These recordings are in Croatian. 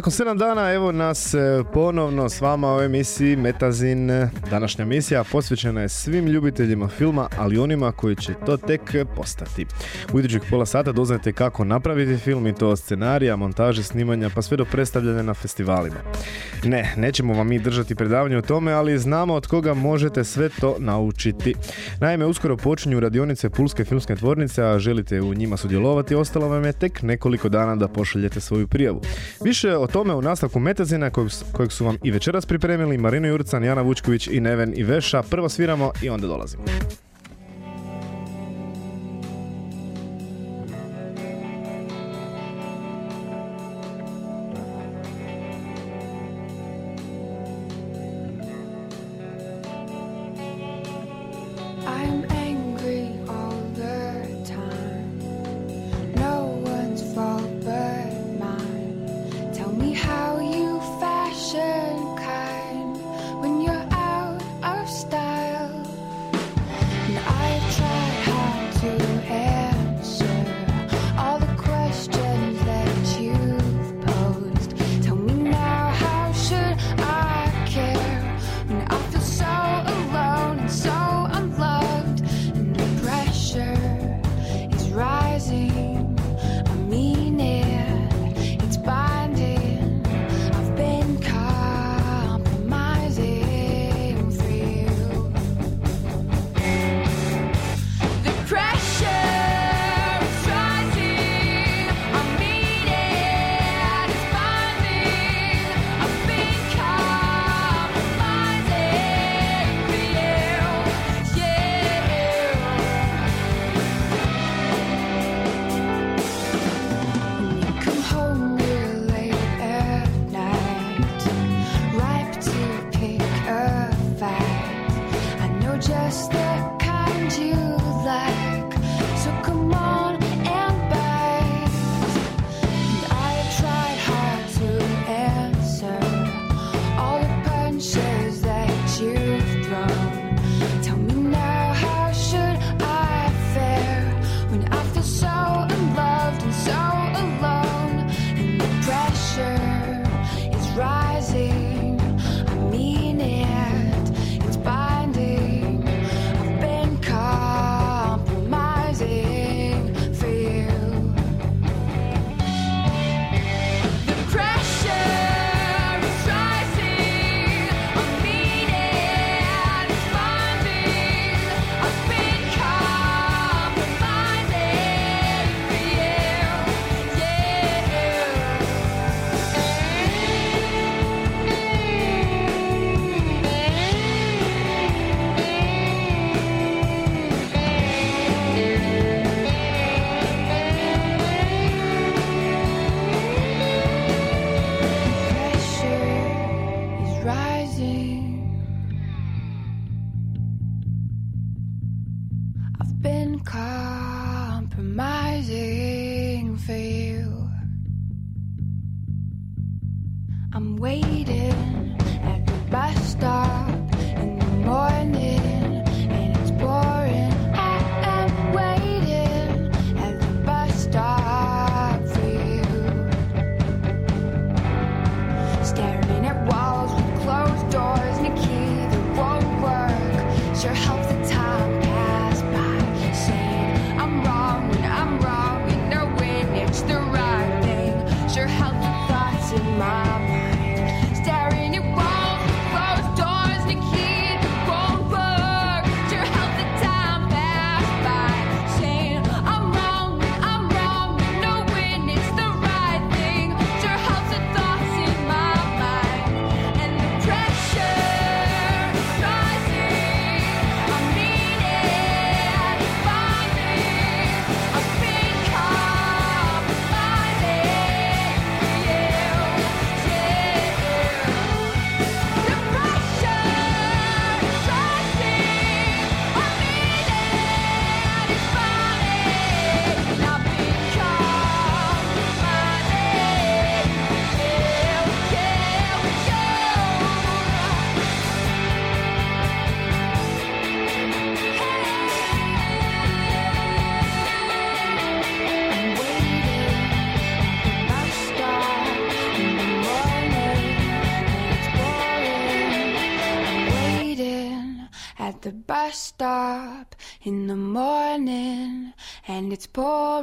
Nakon 7 dana evo nas e, ponovno s vama u emisiji Metazin. Današnja emisija posvećena je svim ljubiteljima filma, ali onima koji će to tek postati. U idućih pola sata doznajete kako napraviti film i to scenarija, montaže, snimanja pa sve do predstavljanja na festivalima. Ne, nećemo vam mi držati predavanje o tome, ali znamo od koga možete sve to naučiti. Naime, uskoro počinju radionice Pulske filmske tvornice, a želite u njima sudjelovati, ostalo vam je tek nekoliko dana da pošaljete svoju prijavu. Više o tome u nastavku Metazina kojeg, kojeg su vam i večeras pripremili Marino Jurcan, Jana Vučković i Neven i Veša. Prvo sviramo i onda dolazimo.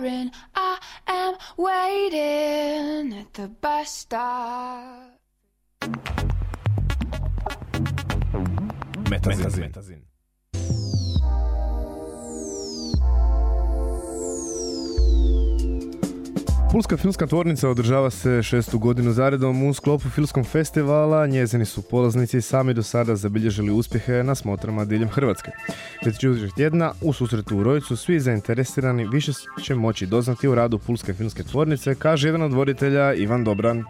Pouring. I am waiting at the bus stop. Metazin. Pulska filmska tvornica održava se šestu godinu zaredom u sklopu filmskog festivala. Njezini su polaznici sami do sada zabilježili uspjehe na smotrama diljem Hrvatske. Već idućeg tjedna u susretu u Rojcu svi zainteresirani više će moći doznati u radu Pulske filmske tvornice, kaže jedan od voditelja Ivan Dobran.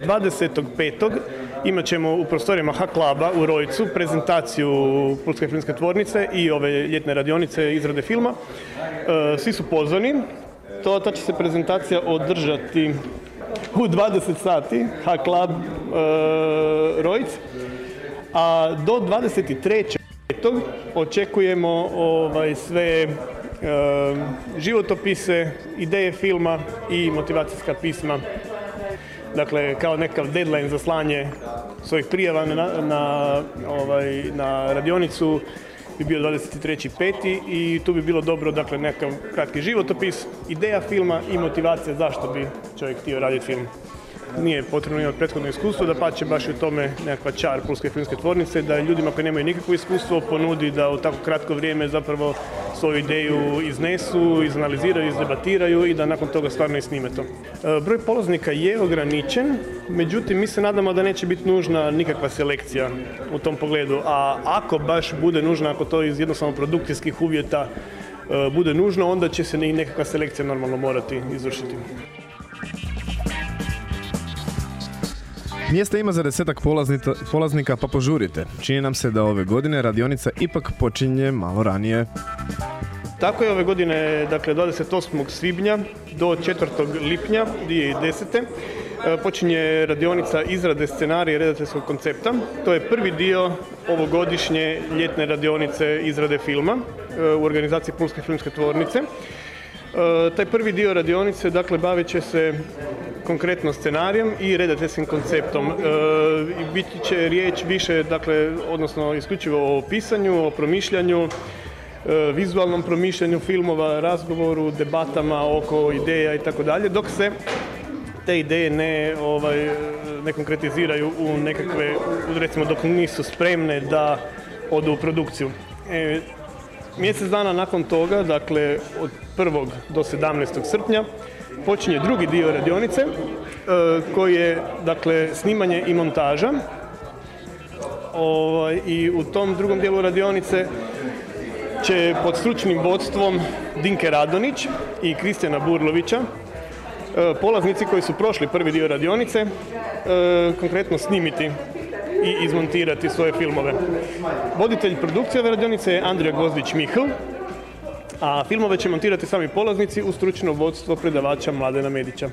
25. imat ćemo u prostorijama H-Klaba u Rojcu prezentaciju Pulske filmske tvornice i ove ljetne radionice izrade filma. E, Svi su pozvani. To, ta će se prezentacija održati u 20 sati, H-Klab e, Rojc. A do 23. očekujemo ovaj, sve e, životopise, ideje filma i motivacijska pisma dakle kao nekav deadline za slanje svojih prijava na, ovaj, na radionicu bi bio 23.5. i tu bi bilo dobro dakle nekakav kratki životopis, ideja filma i motivacija zašto bi čovjek htio raditi film. Nije potrebno imati prethodno iskustvo, da pače baš u tome nekakva čar Pulske filmske tvornice, da ljudima koji nemaju nikakvo iskustvo ponudi da u tako kratko vrijeme zapravo svoju ideju iznesu, izanaliziraju, izdebatiraju i da nakon toga stvarno i snime to. E, Broj polaznika je ograničen, međutim mi se nadamo da neće biti nužna nikakva selekcija u tom pogledu, a ako baš bude nužna, ako to iz jednostavno produkcijskih uvjeta e, bude nužno, onda će se i nekakva selekcija normalno morati izvršiti. Mjesta ima za desetak polaznika, pa požurite. Čini nam se da ove godine radionica ipak počinje malo ranije. Tako je ove godine, dakle 28. svibnja do 4. lipnja 2010. e, počinje radionica izrade scenarija redateljskog koncepta. To je prvi dio ovogodišnje ljetne radionice izrade filma e, u organizaciji Pulske filmske tvornice. E, taj prvi dio radionice dakle bavit će se konkretno scenarijem i redateljskim konceptom. E, biti će riječ više, dakle, odnosno isključivo o pisanju, o promišljanju, e, vizualnom promišljanju filmova, razgovoru, debatama oko ideja i tako dalje, dok se te ideje ne, ovaj, ne konkretiziraju u nekakve, recimo dok nisu spremne da odu u produkciju. E, mjesec dana nakon toga, dakle od 1. do 17. srpnja, počinje drugi dio radionice e, koji je dakle snimanje i montaža. Ovaj, I u tom drugom dijelu radionice će pod stručnim vodstvom Dinke Radonić i Kristijana Burlovića e, polaznici koji su prošli prvi dio radionice e, konkretno snimiti i izmontirati svoje filmove. Voditelj produkcije ove radionice je Andrija Gozdić Mihl, a filmove će montirati sami polaznici uz stručno vodstvo predavača Mladena Medića.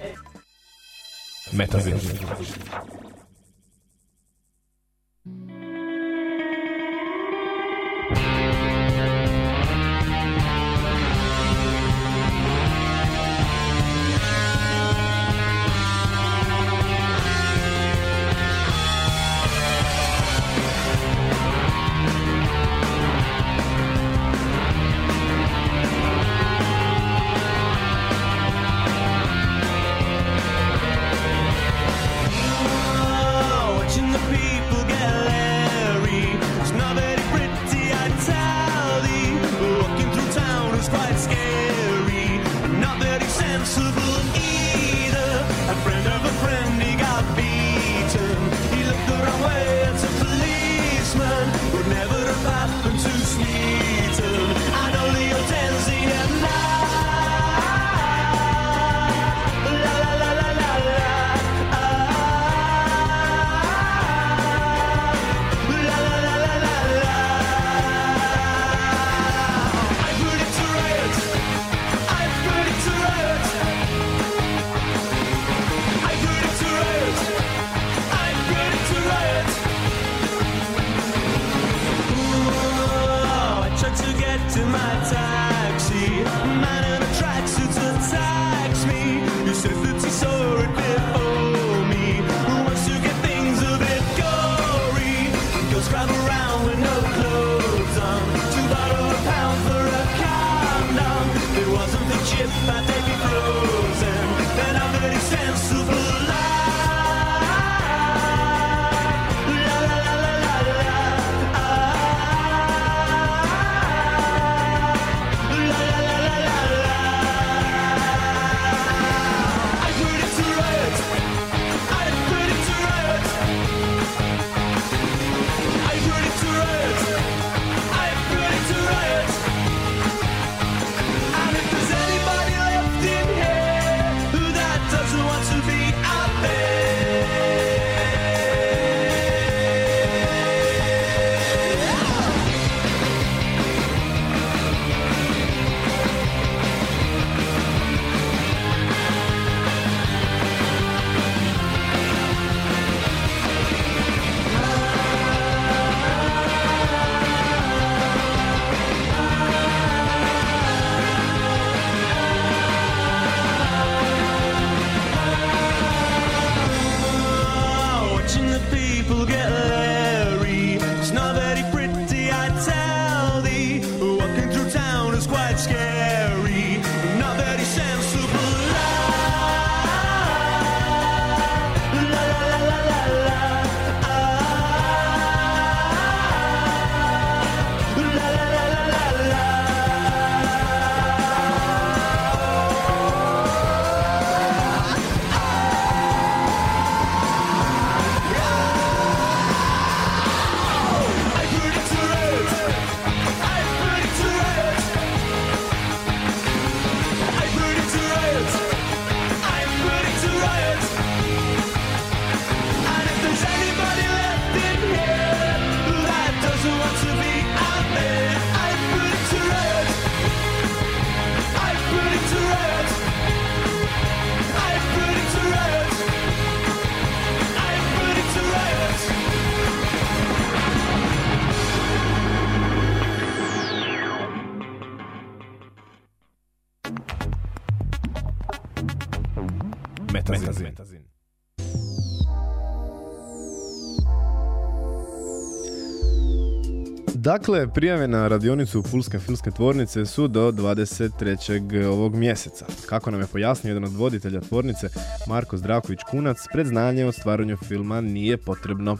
Dakle, prijave na radionicu Pulske filmske tvornice su do 23. ovog mjeseca. Kako nam je pojasnio jedan od voditelja tvornice, Marko Zdravković Kunac, predznanje o stvaranju filma nije potrebno.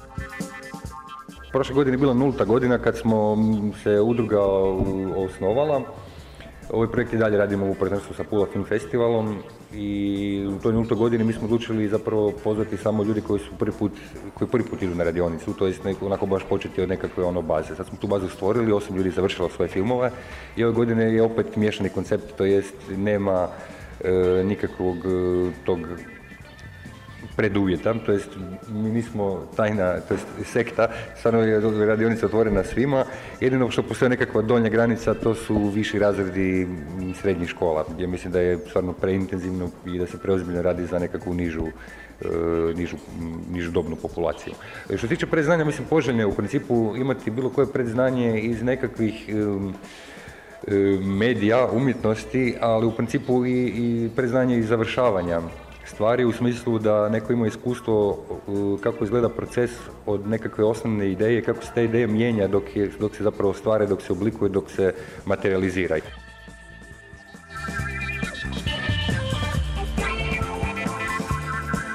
Prošle godine je bila nulta godina kad smo se udruga osnovala. Ovaj projekt i dalje radimo u partnerstvu sa Pula Film Festivalom i u toj nultoj godini mi smo odlučili zapravo pozvati samo ljudi koji su prvi put, koji prvi put idu na radionicu, to jest onako baš početi od nekakve ono baze. Sad smo tu bazu stvorili, osam ljudi završilo svoje filmove i ove godine je opet miješani koncept, to jest nema e, nikakvog e, tog preduvjeta, to jest mi nismo tajna, to jest sekta, stvarno je radionica otvorena svima, jedino što postoji nekakva donja granica, to su viši razredi srednjih škola, gdje mislim da je stvarno preintenzivno i da se preozbiljno radi za nekakvu nižu e, nižu, nižu dobnu populaciju. Što se tiče predznanja, mislim poželjno je u principu imati bilo koje predznanje iz nekakvih medija, umjetnosti, ali u principu i, i predznanje iz završavanja stvari u smislu da neko ima iskustvo kako izgleda proces od nekakve osnovne ideje, kako se ta ideja mijenja dok, je, dok se zapravo stvara, dok se oblikuje, dok se materializira.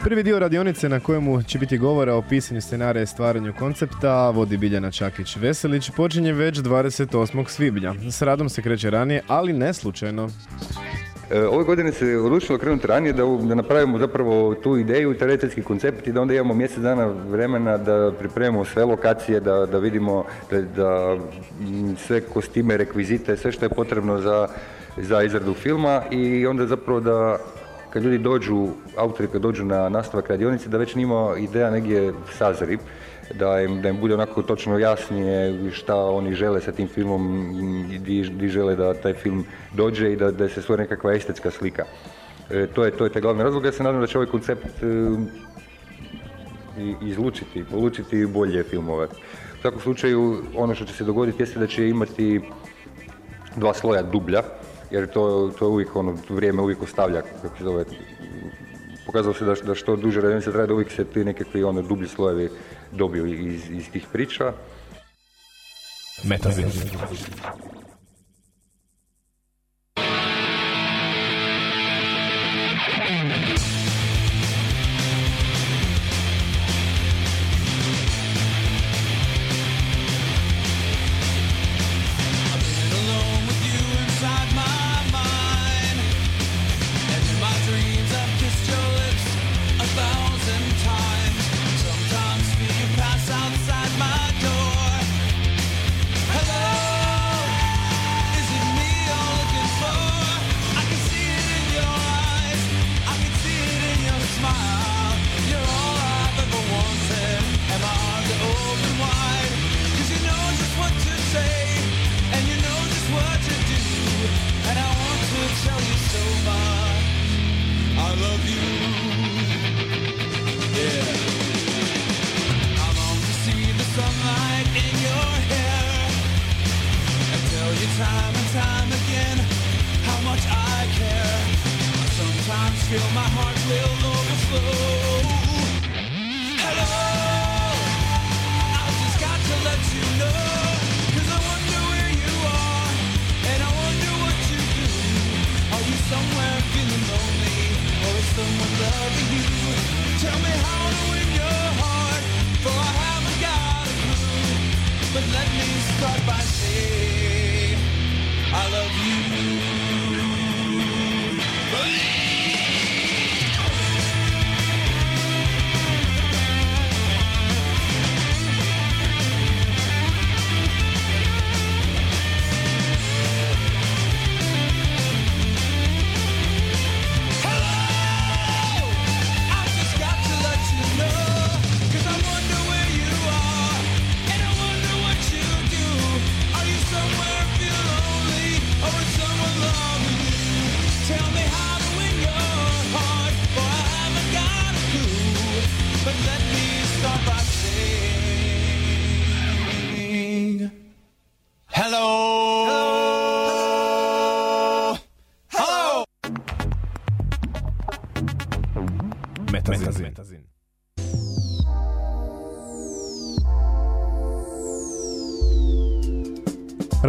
Prvi dio radionice na kojemu će biti govora o pisanju scenarija i stvaranju koncepta vodi Biljana Čakić-Veselić počinje već 28. svibnja. S radom se kreće ranije, ali ne slučajno. E, Ove godine se odlučilo krenuti ranije da, da napravimo zapravo tu ideju, teoretski koncept i da onda imamo mjesec dana vremena da pripremimo sve lokacije, da, da vidimo da, da sve kostime, rekvizite, sve što je potrebno za, za izradu filma i onda zapravo da kad ljudi dođu, autori kad dođu na nastavak radionice, da već njima ideja negdje sazri, da im, da im bude onako točno jasnije šta oni žele sa tim filmom di, žele da taj film dođe i da, da se stvori nekakva estetska slika. E, to je to je taj glavni razlog. Ja se nadam da će ovaj koncept e, izlučiti, polučiti bolje filmove. U svakom slučaju, ono što će se dogoditi jeste da će imati dva sloja dublja, jer to, to je uvijek ono, vrijeme uvijek ostavlja, kako se zove, pokazalo se da, da što duže radionica traje, da uvijek se ti nekakvi ono, dublji slojevi dobiju iz, iz tih priča. Metazin.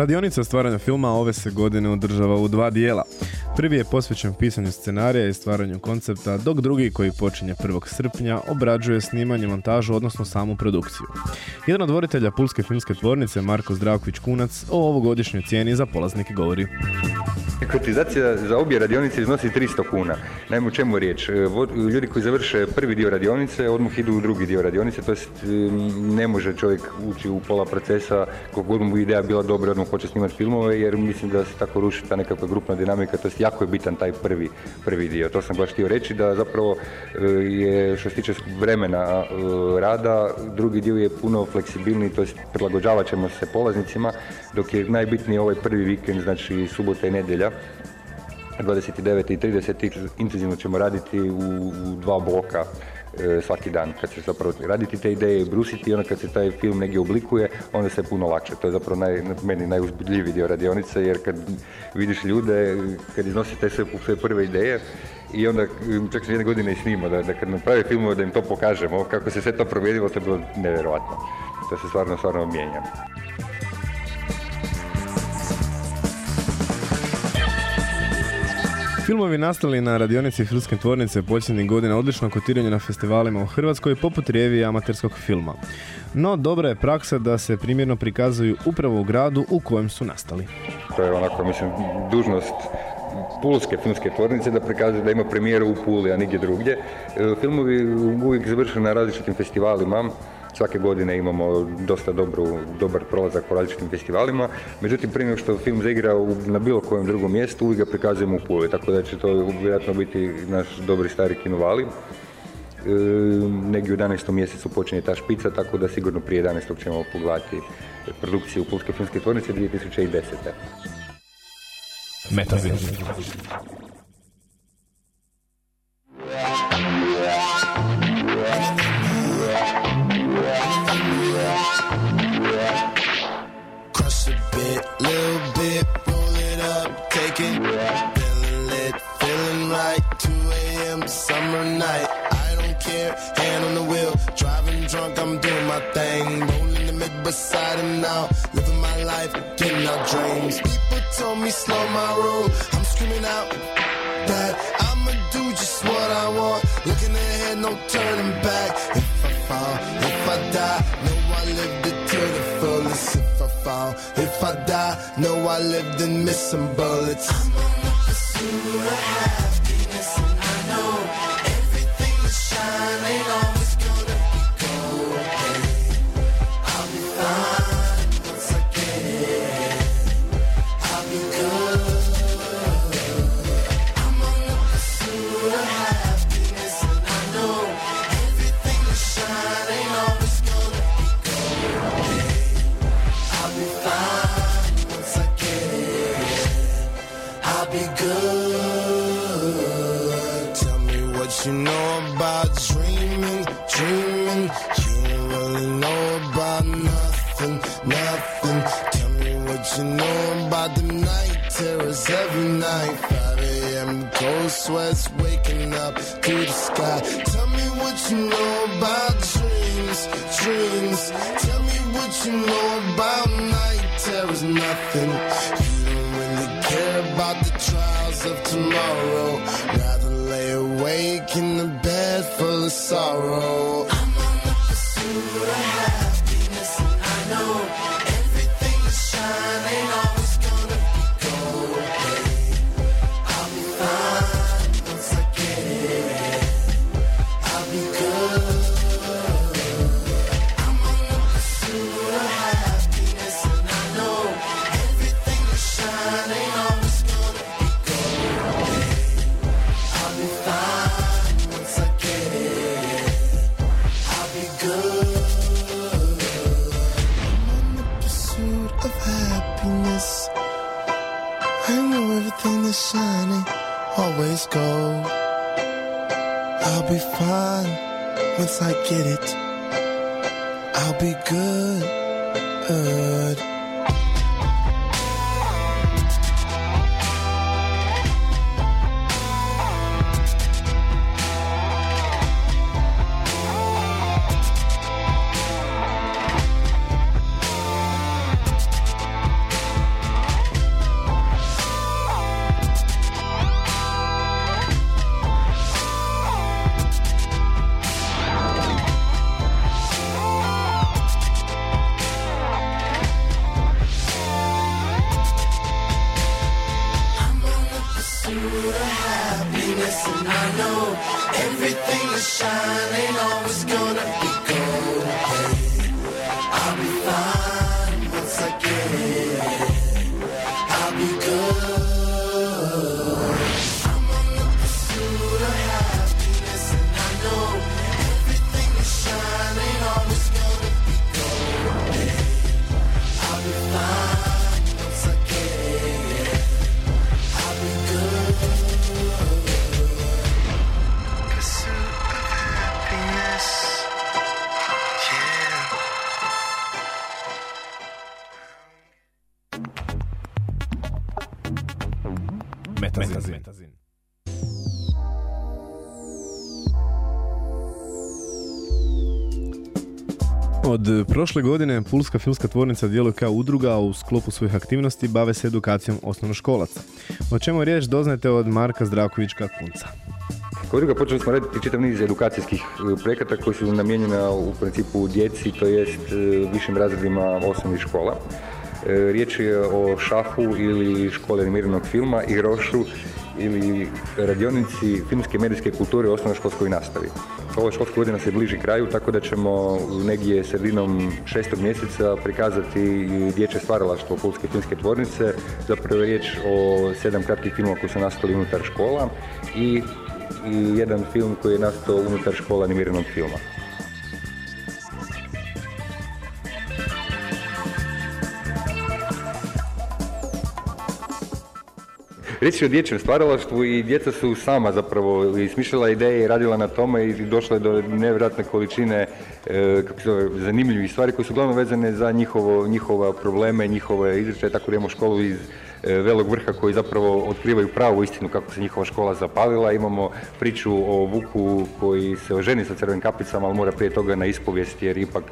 Radionica stvaranja filma ove se godine održava u dva dijela. Prvi je posvećen pisanju scenarija i stvaranju koncepta, dok drugi, koji počinje 1. srpnja, obrađuje snimanje, montažu, odnosno samu produkciju. Jedan od voditelja Pulske filmske tvornice, Marko Zdravković Kunac, o ovogodišnjoj cijeni za polaznike govori. Kotizacija za obje radionice iznosi 300 kuna. Naime, u čemu je riječ? E, Ljudi koji završe prvi dio radionice, odmah idu u drugi dio radionice, to jest e, ne može čovjek ući u pola procesa, koliko god mu ideja bila dobra, odmah hoće snimati filmove, jer mislim da se tako ruši ta nekakva grupna dinamika, to jest jako je bitan taj prvi, prvi dio. To sam baš htio reći, da zapravo e, je, što se tiče vremena rada, drugi dio je puno fleksibilniji, to jest prilagođavat ćemo se polaznicima, dok je najbitniji ovaj prvi vikend, znači subota i nedjelja, 29. i 30. intenzivno ćemo raditi u, dva bloka e, svaki dan, kad se zapravo raditi te ideje i brusiti i onda kad se taj film negdje oblikuje, onda se puno lakše. To je zapravo naj, meni najuzbudljiviji dio radionice, jer kad vidiš ljude, kad iznose te sve, sve prve ideje, i onda m, čak sam jedne godine i snimao, da, da kad naprave filmove da im to pokažemo, kako se sve to promijenilo, to je bilo nevjerojatno. To se stvarno, stvarno mijenja. Filmovi nastali na radionici Filmske tvornice posljednjih godina odlično kotiranje na festivalima u Hrvatskoj poput revije amaterskog filma. No, dobra je praksa da se primjerno prikazuju upravo u gradu u kojem su nastali. To je onako, mislim, dužnost Pulske filmske tvornice da prikazuje da ima premijeru u Puli, a nigdje drugdje. E, Filmovi uvijek završuju na različitim festivalima. Svake godine imamo dosta dobru, dobar prolazak po različitim festivalima. Međutim, prije što film zaigra u- na bilo kojem drugom mjestu, uvijek ga prikazujemo u Puli. Tako da će to vjerojatno biti naš dobri stari kinovali. E, negdje u 11. mjesecu počinje ta špica, tako da sigurno prije 11. ćemo pogledati produkciju Pulske filmske tvornice 2010. Metazin. Beside him now. Living my life, getting out dreams. People told me slow my roll. I'm screaming out that I'ma do just what I want. Looking ahead, no turning back. If I fall, if I die, know I lived it to the fullest. If I fall, if I die, know I lived and missed some bullets. I'm on the pursuit of happiness, and I know everything that shine ain't Od prošle godine Pulska filmska tvornica djeluje kao udruga, u sklopu svojih aktivnosti bave se edukacijom osnovnoškolaca. O čemu je riječ doznajte od Marka Zdravkovićka Kunca. Kao udruga počeli smo raditi čitav niz edukacijskih e, projekata koji su namijenjena u principu djeci, to jest e, višim razredima osnovnih škola. E, Riječ je o šafu ili školi animiranog filma i rošu ili radionici filmske i medijske kulture u osnovnoškolskoj nastavi. Ova školska godina se bliži kraju, tako da ćemo negdje sredinom šestog mjeseca prikazati dječje stvaralaštvo Pulske filmske tvornice. Zapravo je riječ o sedam kratkih filmova koji su nastali unutar škola i, i jedan film koji je nastao unutar škola animiranog filma. Riječ je o dječjem stvaralaštvu i djeca su sama zapravo i smišljala ideje i radila na tome i došla je do nevjerojatne količine e, zanimljivih stvari koje su uglavnom vezane za njihovo, njihova probleme, njihove izričaje, tako da imamo školu iz e, Velog vrha koji zapravo otkrivaju pravu istinu kako se njihova škola zapalila. Imamo priču o Vuku koji se oženi sa crvenim kapicama, ali mora prije toga na ispovijest jer ipak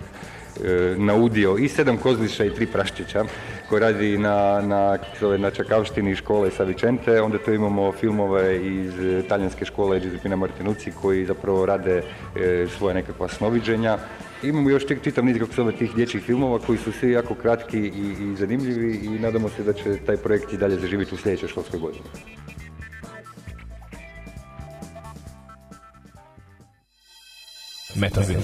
e, naudio i sedam kozliša i tri praščića koji radi na, na, na Čakavštini škole sa Vicente. Onda tu imamo filmove iz e, talijanske škole Giuseppina Martinucci koji zapravo rade e, svoje nekakva snoviđenja. Imamo još čit- čitav niz kako tih dječjih filmova koji su svi jako kratki i, i zanimljivi i nadamo se da će taj projekt i dalje zaživjeti u sljedećoj školskoj godini. Metazin.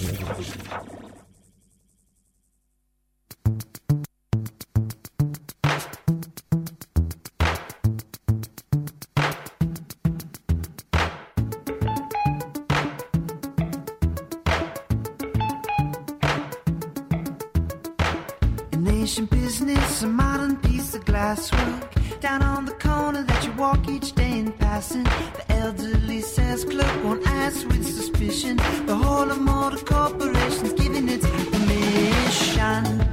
Business, a modern piece of glasswork. Down on the corner that you walk each day in passing. The elderly sales clerk won't ask with suspicion. The whole of motor corporation's giving its permission.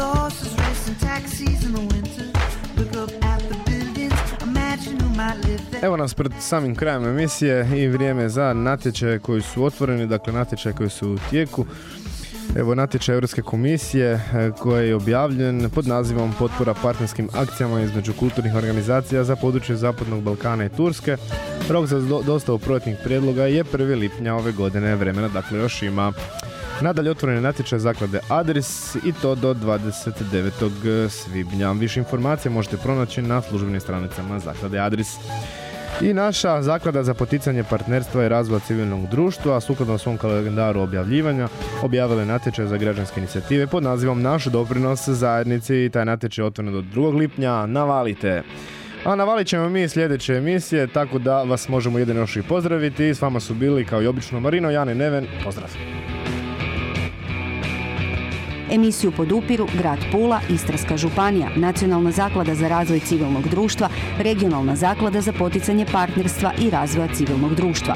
Horses race in taxis in the winter. Look up at the buildings, imagine who might live. Evo nas pred samim krajem emisije i vrijeme za natječaje koji su otvoreni, dakle natječaje koji su u tijeku. Evo natječaj Europske komisije e, koji je objavljen pod nazivom Potpora partnerskim akcijama između kulturnih organizacija za područje Zapadnog Balkana i Turske. Rok za do- dostavu projektnih prijedloga je 1. lipnja ove godine vremena, dakle još ima. Nadalje otvoren je natječaj zaklade Adris i to do 29. svibnja. Više informacija možete pronaći na službenim stranicama zaklade Adris. I naša zaklada za poticanje partnerstva i razvoja civilnog društva, sukladno svom kalendaru objavljivanja, objavila je natječaj za građanske inicijative pod nazivom Naš doprinos zajednici i taj natječaj je otvoren do 2. lipnja. Navalite! A navalit ćemo mi sljedeće emisije, tako da vas možemo jedino još i pozdraviti. S vama su bili kao i obično Marino, Jan i Neven. Pozdrav! Emisiju podupiru Grad Pula, Istarska županija, Nacionalna zaklada za razvoj civilnog društva, Regionalna zaklada za poticanje partnerstva i razvoja civilnog društva.